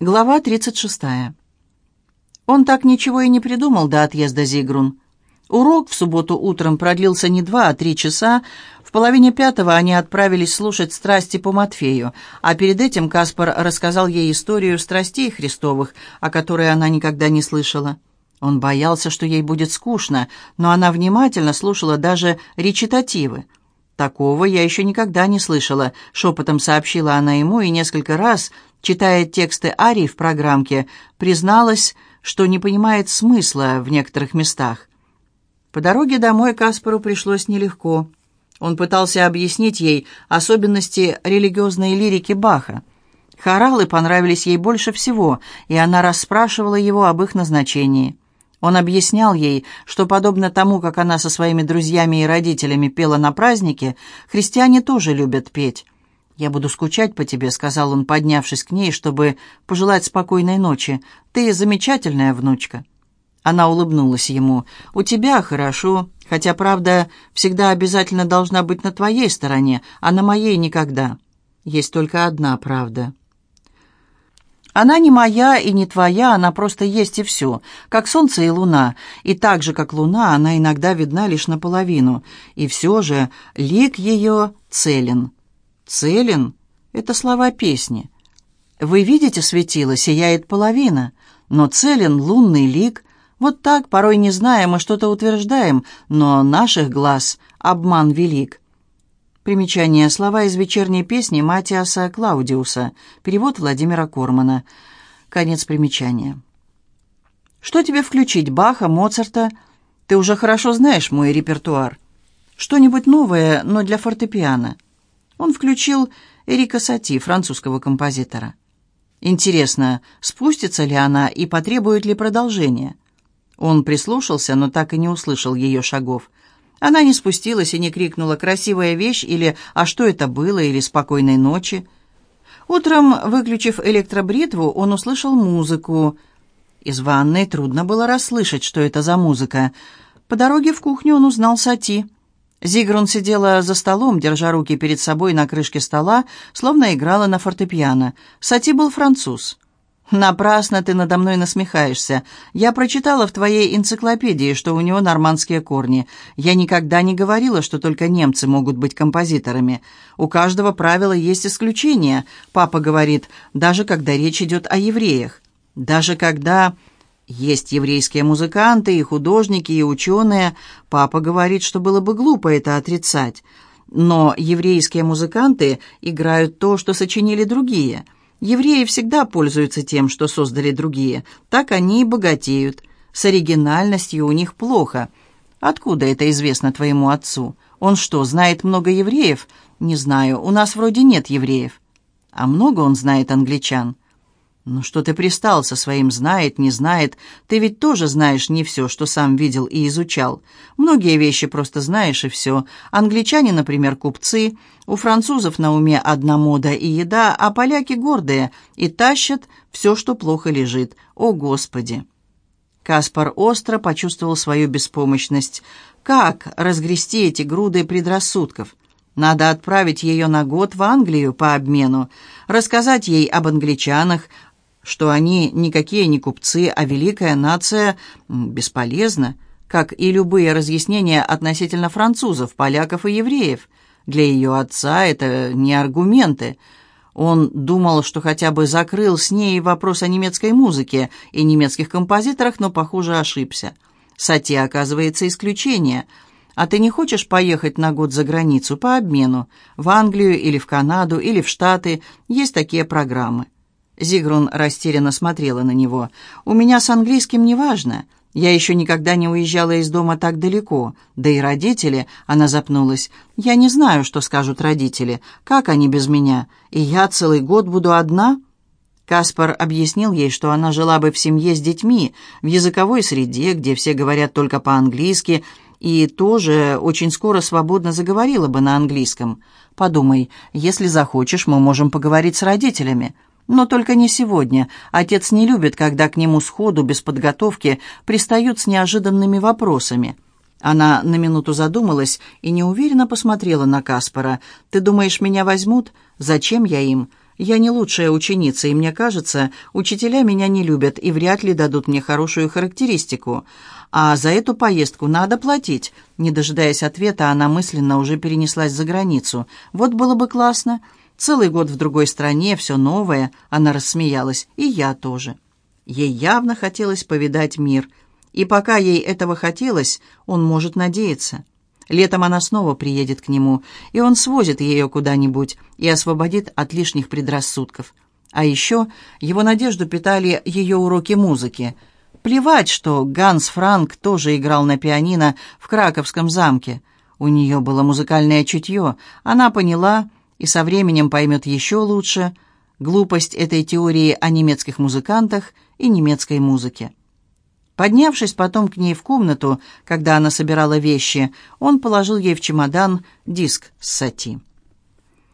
Глава 36. Он так ничего и не придумал до отъезда Зигрун. Урок в субботу утром продлился не два, а три часа. В половине пятого они отправились слушать страсти по Матфею, а перед этим Каспар рассказал ей историю страстей Христовых, о которой она никогда не слышала. Он боялся, что ей будет скучно, но она внимательно слушала даже речитативы. «Такого я еще никогда не слышала», — шепотом сообщила она ему и несколько раз — читая тексты арий в программке, призналась, что не понимает смысла в некоторых местах. По дороге домой Каспару пришлось нелегко. Он пытался объяснить ей особенности религиозной лирики Баха. Хоралы понравились ей больше всего, и она расспрашивала его об их назначении. Он объяснял ей, что, подобно тому, как она со своими друзьями и родителями пела на празднике, христиане тоже любят петь. «Я буду скучать по тебе», — сказал он, поднявшись к ней, чтобы пожелать спокойной ночи. «Ты замечательная внучка». Она улыбнулась ему. «У тебя хорошо, хотя правда всегда обязательно должна быть на твоей стороне, а на моей никогда. Есть только одна правда». Она не моя и не твоя, она просто есть и все, как солнце и луна. И так же, как луна, она иногда видна лишь наполовину. И все же лик ее целен. Целен — это слова песни. Вы видите, светило, сияет половина, но целен лунный лик. Вот так, порой не зная, мы что-то утверждаем, но наших глаз обман велик. Примечание. Слова из вечерней песни Матиаса Клаудиуса. Перевод Владимира Кормана. Конец примечания. Что тебе включить, Баха, Моцарта? Ты уже хорошо знаешь мой репертуар. Что-нибудь новое, но для фортепиано. Он включил Эрика Сати, французского композитора. Интересно, спустится ли она и потребует ли продолжения? Он прислушался, но так и не услышал ее шагов. Она не спустилась и не крикнула «красивая вещь» или «а что это было» или «спокойной ночи». Утром, выключив электробритву, он услышал музыку. Из ванной трудно было расслышать, что это за музыка. По дороге в кухню он узнал Сати. Зигрун сидела за столом, держа руки перед собой на крышке стола, словно играла на фортепиано. Сати был француз. «Напрасно ты надо мной насмехаешься. Я прочитала в твоей энциклопедии, что у него нормандские корни. Я никогда не говорила, что только немцы могут быть композиторами. У каждого правила есть исключения, папа говорит, даже когда речь идет о евреях. Даже когда...» Есть еврейские музыканты и художники, и ученые. Папа говорит, что было бы глупо это отрицать. Но еврейские музыканты играют то, что сочинили другие. Евреи всегда пользуются тем, что создали другие. Так они и богатеют. С оригинальностью у них плохо. Откуда это известно твоему отцу? Он что, знает много евреев? Не знаю, у нас вроде нет евреев. А много он знает англичан? «Ну что ты пристал со своим «знает», «не знает»? Ты ведь тоже знаешь не все, что сам видел и изучал. Многие вещи просто знаешь, и все. Англичане, например, купцы. У французов на уме одна мода и еда, а поляки гордые и тащат все, что плохо лежит. О, Господи!» Каспар остро почувствовал свою беспомощность. «Как разгрести эти груды предрассудков?» Надо отправить ее на год в Англию по обмену, рассказать ей об англичанах, что они никакие не купцы, а великая нация бесполезна, как и любые разъяснения относительно французов, поляков и евреев. Для ее отца это не аргументы. Он думал, что хотя бы закрыл с ней вопрос о немецкой музыке и немецких композиторах, но, похоже, ошибся. Сати, оказывается, исключение. А ты не хочешь поехать на год за границу по обмену? В Англию или в Канаду или в Штаты? Есть такие программы. Зигрун растерянно смотрела на него. «У меня с английским неважно. Я еще никогда не уезжала из дома так далеко. Да и родители...» Она запнулась. «Я не знаю, что скажут родители. Как они без меня? И я целый год буду одна?» Каспар объяснил ей, что она жила бы в семье с детьми, в языковой среде, где все говорят только по-английски, и тоже очень скоро свободно заговорила бы на английском. «Подумай, если захочешь, мы можем поговорить с родителями». Но только не сегодня. Отец не любит, когда к нему сходу, без подготовки, пристают с неожиданными вопросами. Она на минуту задумалась и неуверенно посмотрела на Каспара. «Ты думаешь, меня возьмут? Зачем я им? Я не лучшая ученица, и мне кажется, учителя меня не любят и вряд ли дадут мне хорошую характеристику. А за эту поездку надо платить. Не дожидаясь ответа, она мысленно уже перенеслась за границу. Вот было бы классно. Целый год в другой стране, все новое. Она рассмеялась. И я тоже. Ей явно хотелось повидать мир. И пока ей этого хотелось, он может надеяться. Летом она снова приедет к нему, и он свозит ее куда-нибудь и освободит от лишних предрассудков. А еще его надежду питали ее уроки музыки. Плевать, что Ганс Франк тоже играл на пианино в Краковском замке. У нее было музыкальное чутье, она поняла и со временем поймет еще лучше глупость этой теории о немецких музыкантах и немецкой музыке. Поднявшись потом к ней в комнату, когда она собирала вещи, он положил ей в чемодан диск с сати.